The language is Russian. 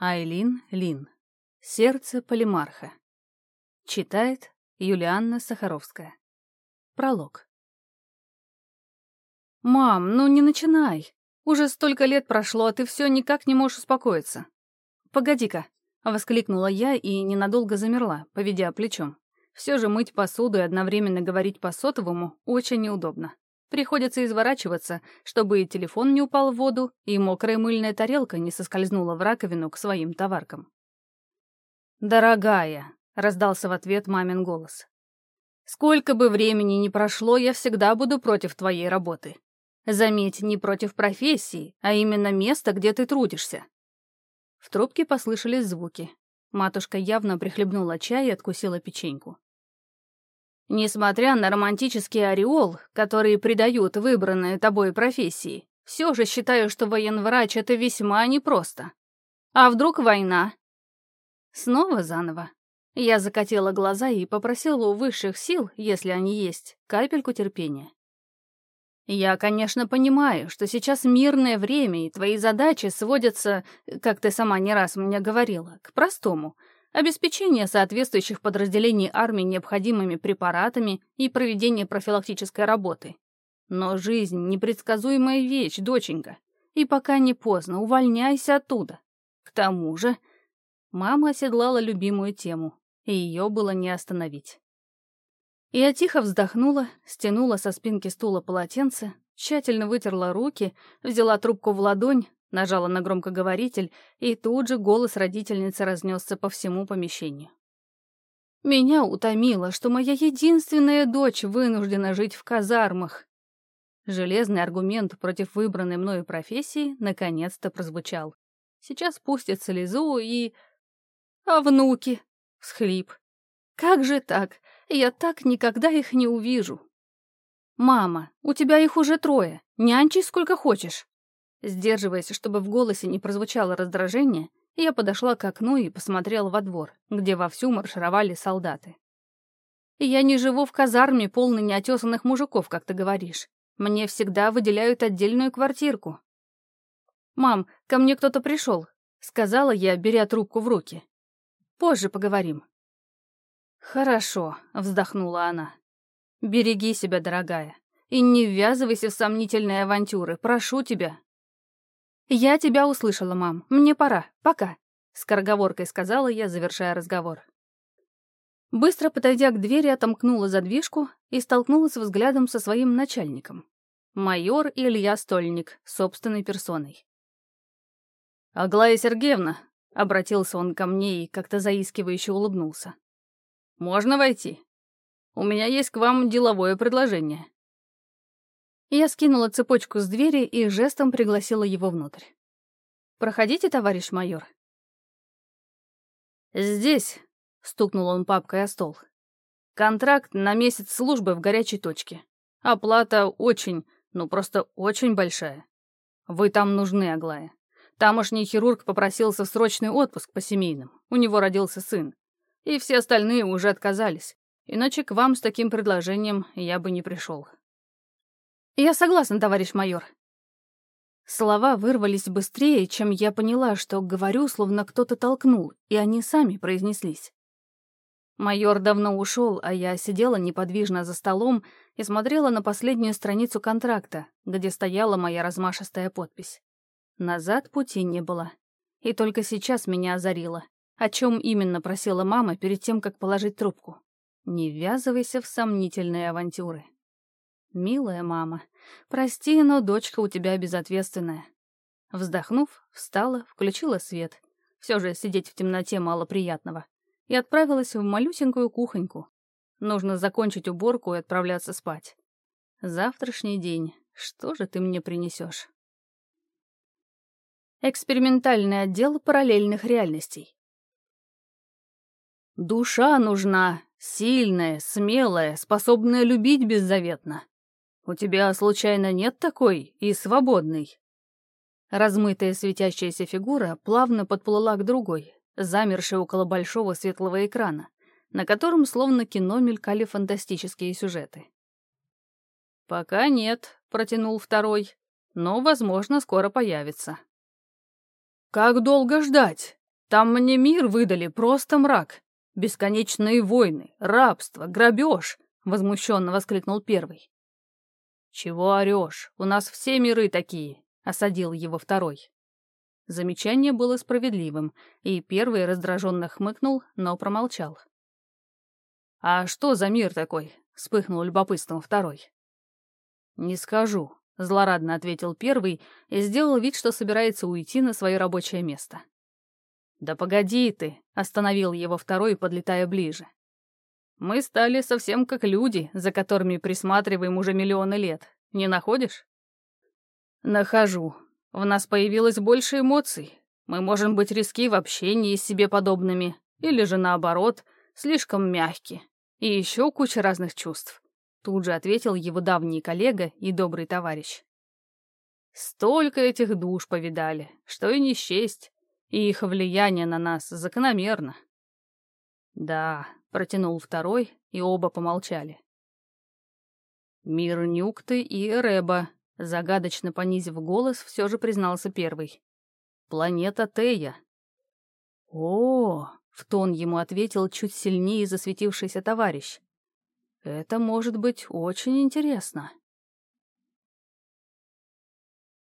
Айлин Лин. Сердце полимарха. Читает Юлианна Сахаровская. Пролог. «Мам, ну не начинай. Уже столько лет прошло, а ты все никак не можешь успокоиться. Погоди-ка», — воскликнула я и ненадолго замерла, поведя плечом. Все же мыть посуду и одновременно говорить по сотовому очень неудобно. Приходится изворачиваться, чтобы и телефон не упал в воду, и мокрая мыльная тарелка не соскользнула в раковину к своим товаркам. «Дорогая», — раздался в ответ мамин голос, — «сколько бы времени ни прошло, я всегда буду против твоей работы. Заметь, не против профессии, а именно места, где ты трудишься». В трубке послышались звуки. Матушка явно прихлебнула чай и откусила печеньку. Несмотря на романтический ореол, который придают выбранные тобой профессии, все же считаю, что военврач — это весьма непросто. А вдруг война? Снова заново. Я закатила глаза и попросила у высших сил, если они есть, капельку терпения. Я, конечно, понимаю, что сейчас мирное время, и твои задачи сводятся, как ты сама не раз мне говорила, к простому — обеспечение соответствующих подразделений армии необходимыми препаратами и проведение профилактической работы. Но жизнь — непредсказуемая вещь, доченька, и пока не поздно, увольняйся оттуда. К тому же мама оседлала любимую тему, и ее было не остановить. Я тихо вздохнула, стянула со спинки стула полотенце, тщательно вытерла руки, взяла трубку в ладонь, Нажала на громкоговоритель, и тут же голос родительницы разнесся по всему помещению. Меня утомило, что моя единственная дочь вынуждена жить в казармах. Железный аргумент против выбранной мною профессии наконец-то прозвучал. Сейчас пустят слезу и... А внуки? Схлип. Как же так? Я так никогда их не увижу. Мама, у тебя их уже трое. Нянчи сколько хочешь. Сдерживаясь, чтобы в голосе не прозвучало раздражение, я подошла к окну и посмотрела во двор, где вовсю маршировали солдаты. «Я не живу в казарме, полной неотесанных мужиков, как ты говоришь. Мне всегда выделяют отдельную квартирку». «Мам, ко мне кто-то пришел», — сказала я, беря трубку в руки. «Позже поговорим». «Хорошо», — вздохнула она. «Береги себя, дорогая, и не ввязывайся в сомнительные авантюры, прошу тебя». «Я тебя услышала, мам. Мне пора. Пока», — скороговоркой сказала я, завершая разговор. Быстро подойдя к двери, отомкнула задвижку и столкнулась взглядом со своим начальником. Майор Илья Стольник, собственной персоной. «Аглая Сергеевна», — обратился он ко мне и как-то заискивающе улыбнулся. «Можно войти? У меня есть к вам деловое предложение». Я скинула цепочку с двери и жестом пригласила его внутрь. «Проходите, товарищ майор». «Здесь», — стукнул он папкой о стол. «Контракт на месяц службы в горячей точке. Оплата очень, ну просто очень большая. Вы там нужны, Аглая. Тамошний хирург попросился в срочный отпуск по семейным. У него родился сын. И все остальные уже отказались. Иначе к вам с таким предложением я бы не пришел. «Я согласна, товарищ майор». Слова вырвались быстрее, чем я поняла, что говорю, словно кто-то толкнул, и они сами произнеслись. Майор давно ушел, а я сидела неподвижно за столом и смотрела на последнюю страницу контракта, где стояла моя размашистая подпись. Назад пути не было. И только сейчас меня озарило. О чем именно просила мама перед тем, как положить трубку? Не ввязывайся в сомнительные авантюры. «Милая мама, прости, но дочка у тебя безответственная». Вздохнув, встала, включила свет. Все же сидеть в темноте мало приятного. И отправилась в малюсенькую кухоньку. Нужно закончить уборку и отправляться спать. Завтрашний день. Что же ты мне принесешь? Экспериментальный отдел параллельных реальностей. Душа нужна, сильная, смелая, способная любить беззаветно. «У тебя, случайно, нет такой и свободной?» Размытая светящаяся фигура плавно подплыла к другой, замершей около большого светлого экрана, на котором словно кино мелькали фантастические сюжеты. «Пока нет», — протянул второй, — «но, возможно, скоро появится». «Как долго ждать?» Там мне мир выдали, просто мрак. Бесконечные войны, рабство, грабеж!» — возмущенно воскликнул первый. «Чего орешь? У нас все миры такие», — осадил его второй. Замечание было справедливым, и первый раздраженно хмыкнул, но промолчал. «А что за мир такой?» — вспыхнул любопытством второй. «Не скажу», — злорадно ответил первый и сделал вид, что собирается уйти на свое рабочее место. «Да погоди ты», — остановил его второй, подлетая ближе. «Мы стали совсем как люди, за которыми присматриваем уже миллионы лет. Не находишь?» «Нахожу», в нас появилось больше эмоций. Мы можем быть риски в общении с себе подобными, или же наоборот, слишком мягки. И еще куча разных чувств. Тут же ответил его давний коллега и добрый товарищ. Столько этих душ повидали, что и не счесть, и их влияние на нас закономерно. Да, протянул второй, и оба помолчали. Мир Нюкты и Эреба Загадочно понизив голос, все же признался первый. «Планета Тея». «О!» — в тон ему ответил чуть сильнее засветившийся товарищ. «Это может быть очень интересно».